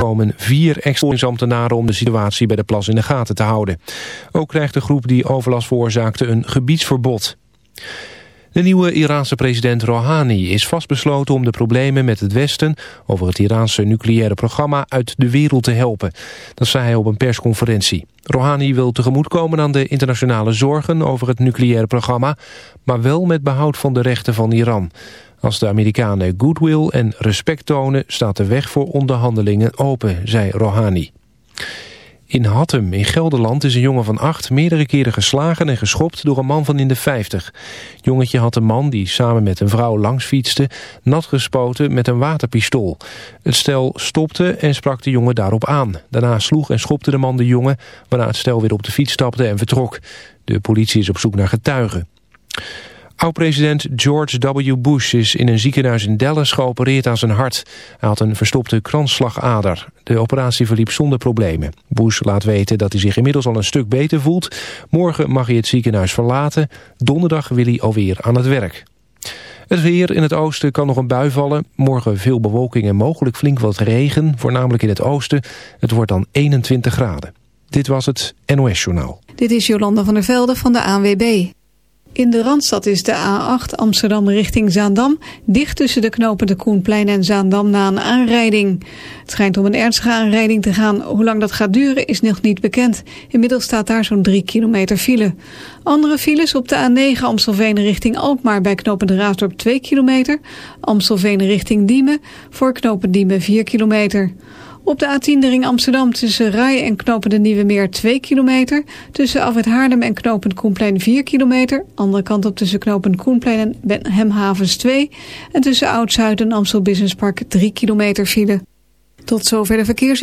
komen vier extra ambtenaren om de situatie bij de plas in de gaten te houden. Ook krijgt de groep die overlast veroorzaakte een gebiedsverbod. De nieuwe Iraanse president Rouhani is vastbesloten om de problemen met het Westen over het Iraanse nucleaire programma uit de wereld te helpen. Dat zei hij op een persconferentie. Rouhani wil tegemoetkomen aan de internationale zorgen over het nucleaire programma, maar wel met behoud van de rechten van Iran. Als de Amerikanen goodwill en respect tonen staat de weg voor onderhandelingen open, zei Rouhani. In Hattem in Gelderland is een jongen van acht meerdere keren geslagen en geschopt door een man van in de vijftig. Jongetje had een man die samen met een vrouw langs fietste nat gespoten met een waterpistool. Het stel stopte en sprak de jongen daarop aan. Daarna sloeg en schopte de man de jongen waarna het stel weer op de fiets stapte en vertrok. De politie is op zoek naar getuigen. Oud-president George W. Bush is in een ziekenhuis in Dallas geopereerd aan zijn hart. Hij had een verstopte kransslagader. De operatie verliep zonder problemen. Bush laat weten dat hij zich inmiddels al een stuk beter voelt. Morgen mag hij het ziekenhuis verlaten. Donderdag wil hij alweer aan het werk. Het weer in het oosten kan nog een bui vallen. Morgen veel bewolking en mogelijk flink wat regen, voornamelijk in het oosten. Het wordt dan 21 graden. Dit was het NOS Journaal. Dit is Jolanda van der Velde van de ANWB. In de Randstad is de A8 Amsterdam richting Zaandam dicht tussen de knopen de Koenplein en Zaandam na een aanrijding. Het schijnt om een ernstige aanrijding te gaan. Hoe lang dat gaat duren is nog niet bekend. Inmiddels staat daar zo'n 3 kilometer file. Andere files op de A9 Amstelveen richting Alkmaar bij knopen Raasdorp 2 kilometer. Amstelveen richting Diemen voor knopen Diemen 4 kilometer. Op de A10 de Amsterdam tussen Rai en Knopen de Nieuwe Meer 2 kilometer. Tussen Afwet Haarlem en Knopen Koenplein 4 kilometer. Andere kant op tussen Knopen Koenplein en Benhemhavens 2. En tussen Oud-Zuid en Amstel Business Park 3 kilometer file. Tot zover de verkeers.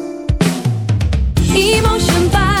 一梦生白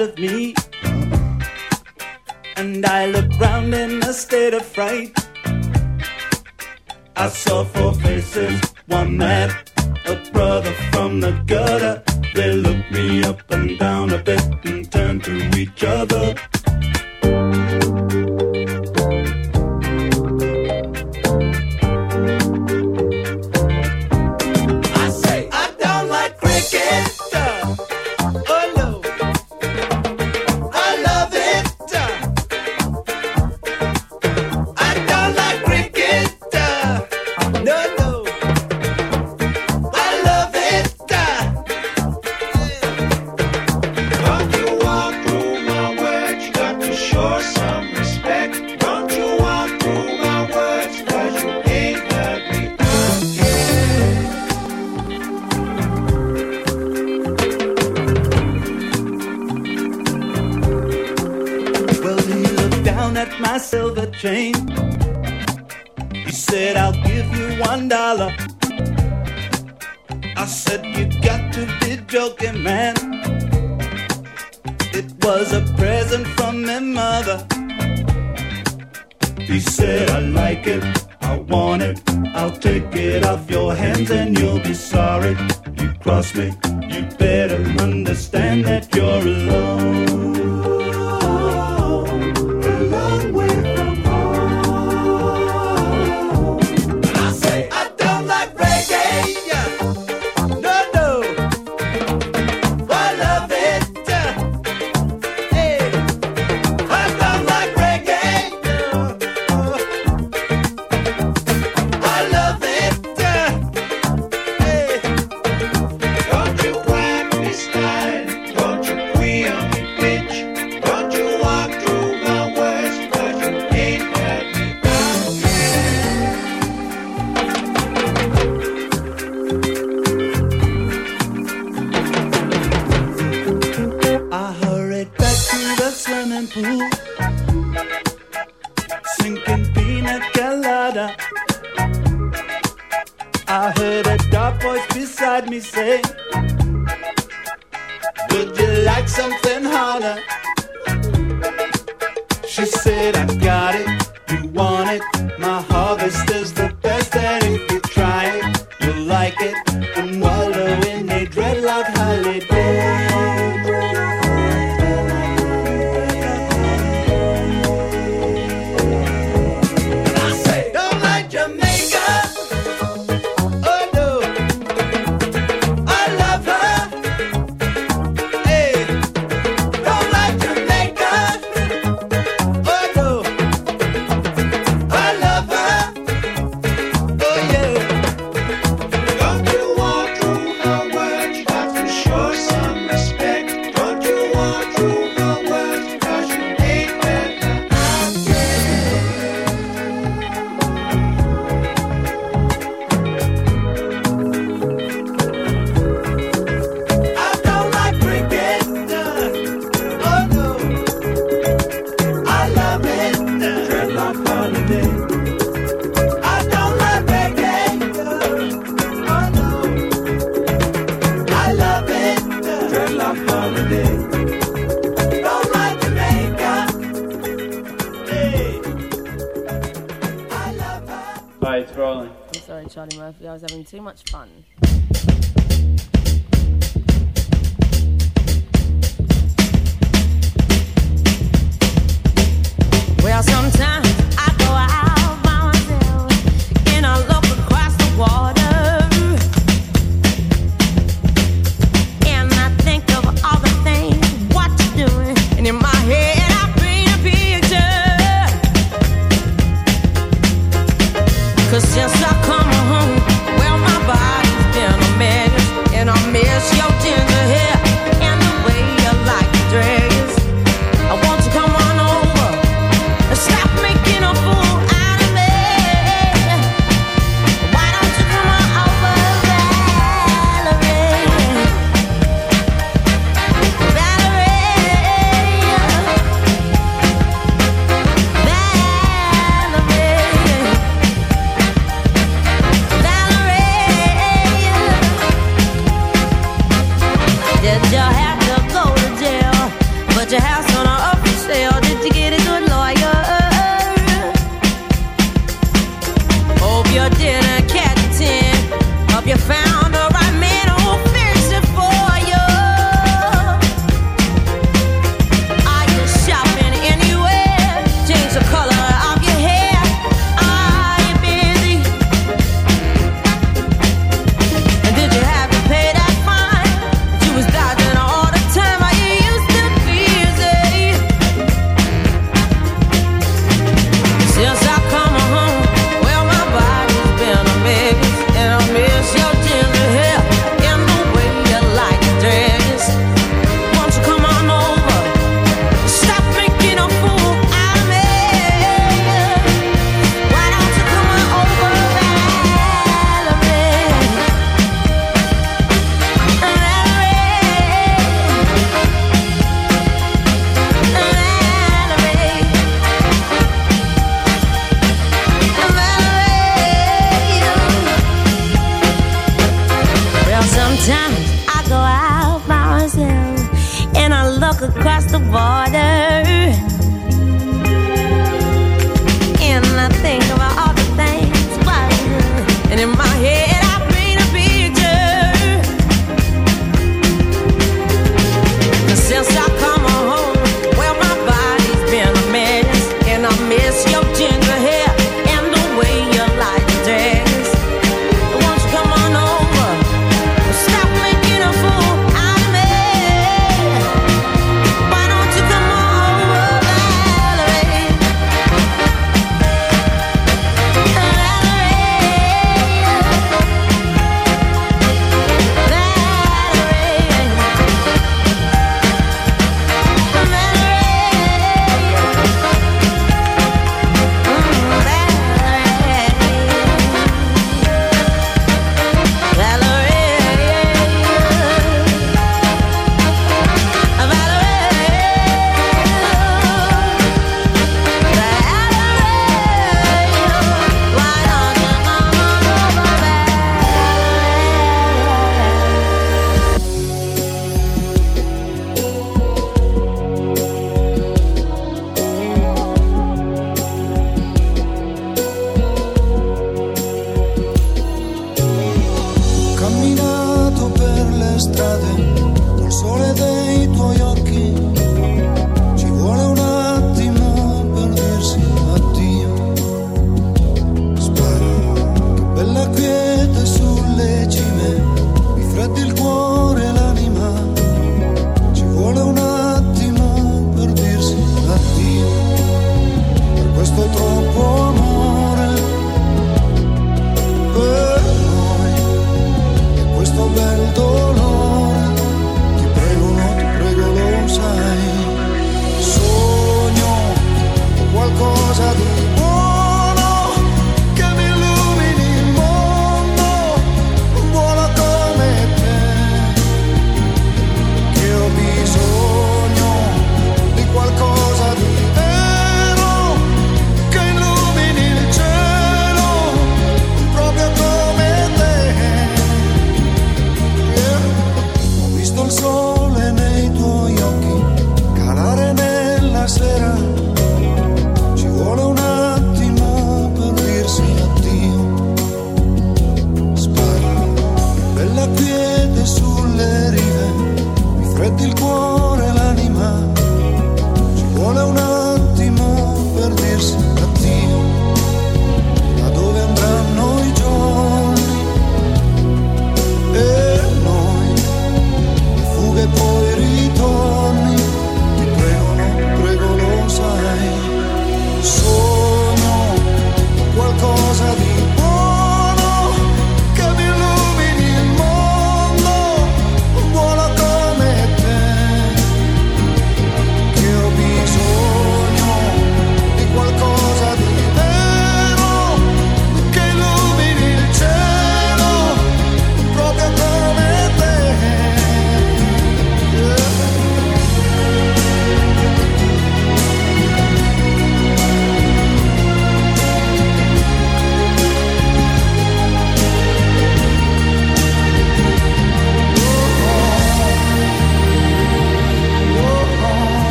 of me.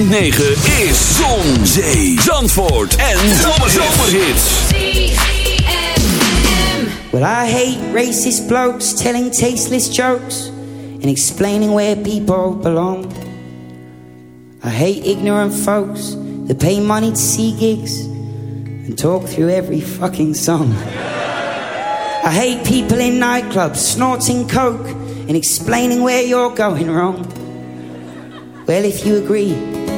is Zon, Zee, Zandvoort en Zomerhits. Well, I hate racist blokes telling tasteless jokes and explaining where people belong. I hate ignorant folks that pay money to see gigs and talk through every fucking song. I hate people in nightclubs snorting coke and explaining where you're going wrong. Well, if you agree,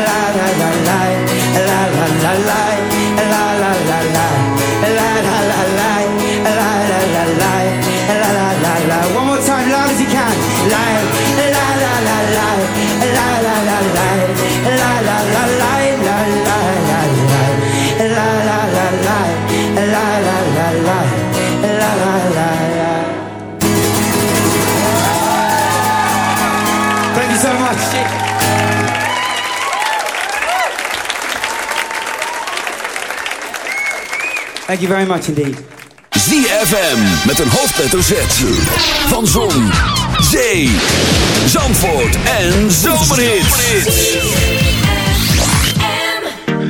la la la, la Thank you very much indeed. ZFM met een hoofdletter Z. Van Zon, Zee, Zandvoort en Zomerhits.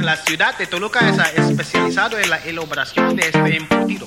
La ciudad de Toluca es especializado en la elaboración de este embutido,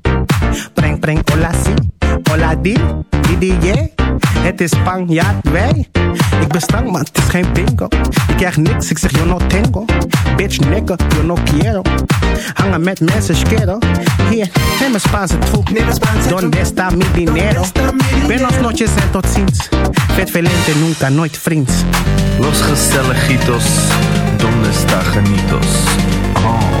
Preng, preng, hola si. Hola di, di, di, yeah. Het is Spanjaard, wij. Ik ben stank, maar het is geen bingo. Ik krijg niks, ik zeg yo no tengo. Bitch, nigga, yo no quiero. Hangen met mensen, schero. Hier, neem een Spaanse troep. Donde está mi dinero? Buenos noches en tot ziens. Vet velente, nunca, nooit vriends. Los Gestelejitos, ¿dónde está Janitos? Oh.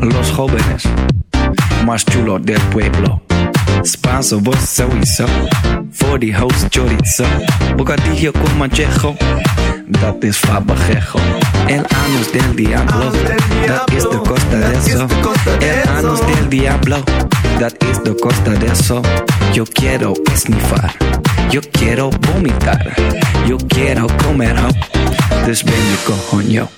Los jóvenes más chulos del pueblo. Spanso, vos. Voor die host chorizo. Bocadillo con manchejo. Dat is fabajejo. El anus del diablo. Dat is de costa de eso. El anus del diablo. Dat is de costa de eso. Yo quiero esnifar. Yo quiero vomitar. Yo quiero comer je coño.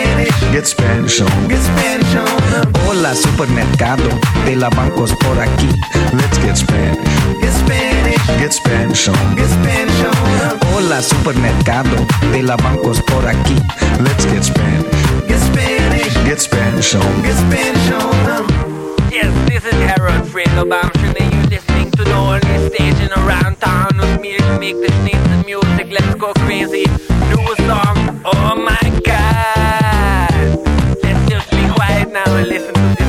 Get Spanish on. Get Spanish on. Hola, supermercado de la bancos por aquí. Let's get Spanish. Get Spanish. Get Spanish on. Get Spanish on. Hola, supermercado de la bancos por aquí. Let's get Spanish. Get Spanish. Get Spanish on. Get Spanish on. Yes, this is Harold Fredo Bamshin and you're listening to the only station around town with me to make this nice music. Let's go crazy. New song. Oh my god. Now and listen to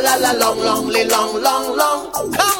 la la long, long, long, long, long, long.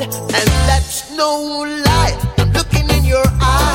and that's no lie. I'm looking in your eyes.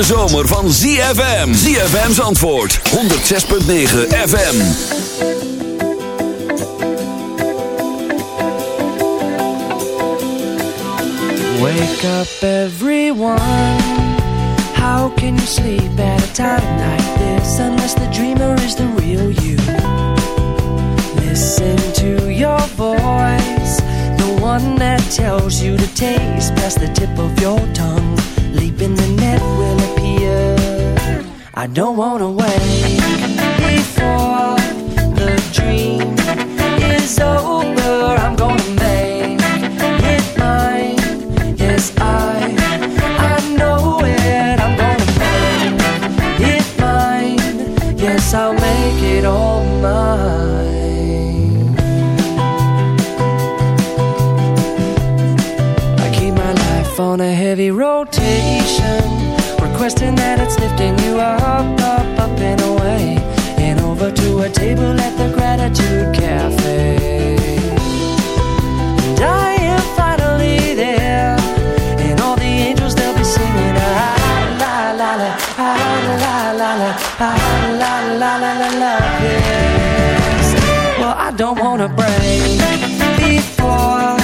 Hete zomer van ZFM. ZFM's antwoord 106.9 FM. Wake up, everyone. How can you sleep at a time like this unless the dreamer is the real you? Listen to your voice, the one that tells you to taste past the tip of your tongue. Leap in the. I don't wanna wait before the dream is over. I'm gonna make it mine. Yes, I, I know it. I'm gonna make it mine. Yes, I'll make it all mine. I keep my life on a heavy rotation, requesting that it's lifting you up, up, up and away, and over to a table at the Gratitude Cafe. And I am finally there, and all the angels they'll be singing ah, la la la, ah, la la la, ah, la la la la la. Yes. Well, I don't wanna break before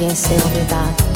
e inseguridade.